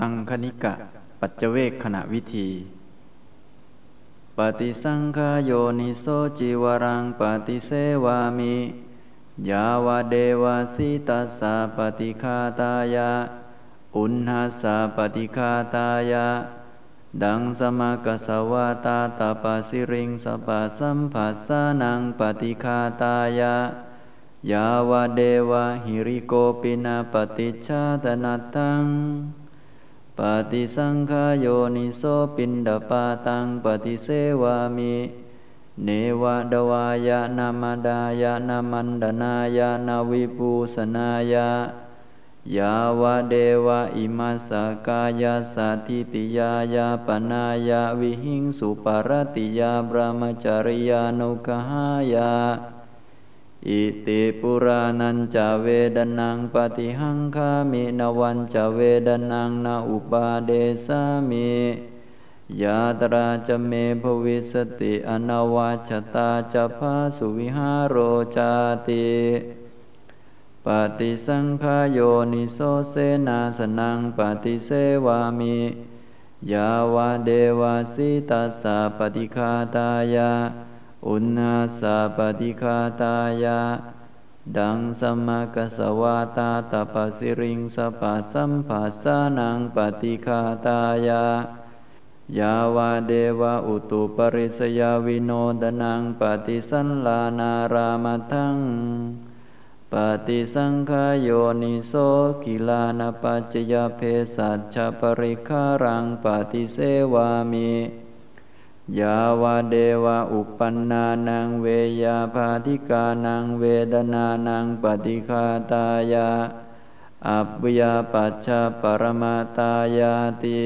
ตังคณิกะ ปัจเจเวกขณะวิธี ปฏิสังขโยนิโสจิวรังปฏิเสวามิ ยาวเดวาสิตัสสะปฏิคาตายะ อุณหาสะปฏิคาตายะ ดังสมกสวาตาตาปสิริงสปะสัมผัสสานังปฏิคาตายะยาวเดวะหิริโกปินาปฏิชาตนาตัง ปฏิสังขโยนิโสปินดาปาตังปฏิเสวามิเนวะดวายะนามดายะนามันดนายะนาวิปูสนายะยาวะเดวะอิมาสกายาสัติติยายาปนายาวิหิงสุปารติยาบรมจริยานุกหายา อิติปุรานันจะเวดนังปฏิหังคามินวันจะเวดนังนาอุปาเดสามิยาตราจะเมภวิสติอนาวัชตาจะพาสุวิหารโรจาติปฏิสังขโยนิโสเสนาสนังปฏิเสวามิยาวาเดวาสิตัสสะปฏิคาตายา อุณาสาปฏิคาตายะ ดังสมกสวาตาตปสิริงสปัสัมผัสสานังปฏิคาตายะยาวาเดวะอุตุปริสยาวิโนดนังปฏิสันลานารามทังปฏิสังขโยนิโสกิลานปัจจยเพสัชปริคารังปฏิเสวามิ ยาวาเดวะอุปันนานังเวยาภาธิกานังเวดนานังปฏิคาตายาอัปยาปัชชาปรมาตายาติ